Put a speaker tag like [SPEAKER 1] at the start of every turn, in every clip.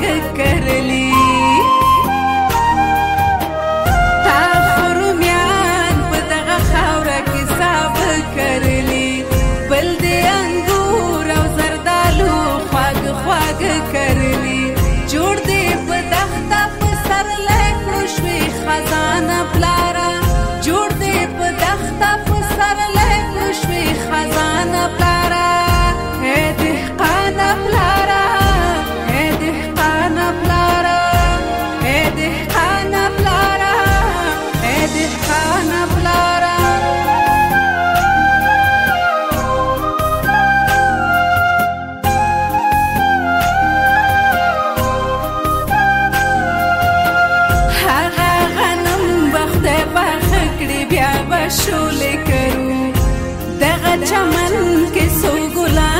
[SPEAKER 1] que queda. चमन अच्छा के सुगुला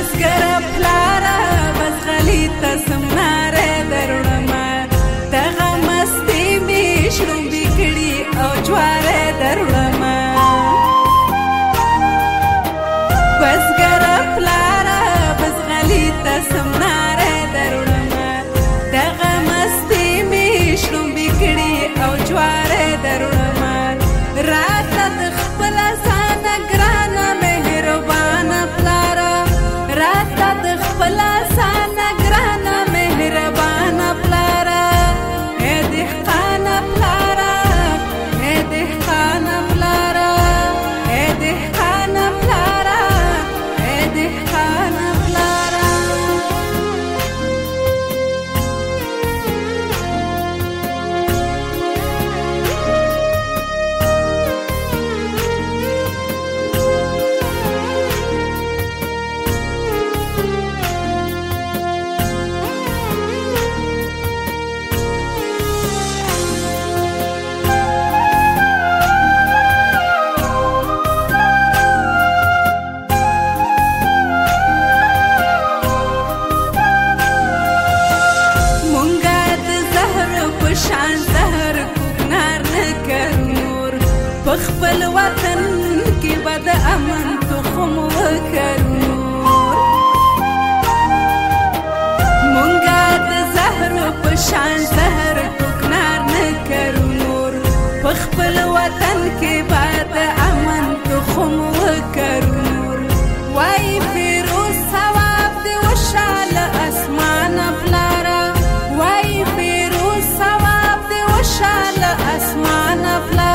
[SPEAKER 1] بزګر پلارا بس غلی تسمناره درړم دغه مستی می شړم شان زهر کوکنار نه کرمور په خپل وطن کې باد امن ته خم وکرمور وای فیروز ثواب دی وشال اسمان پلارا وای فیروز ثواب دی وشال اسمان پلارا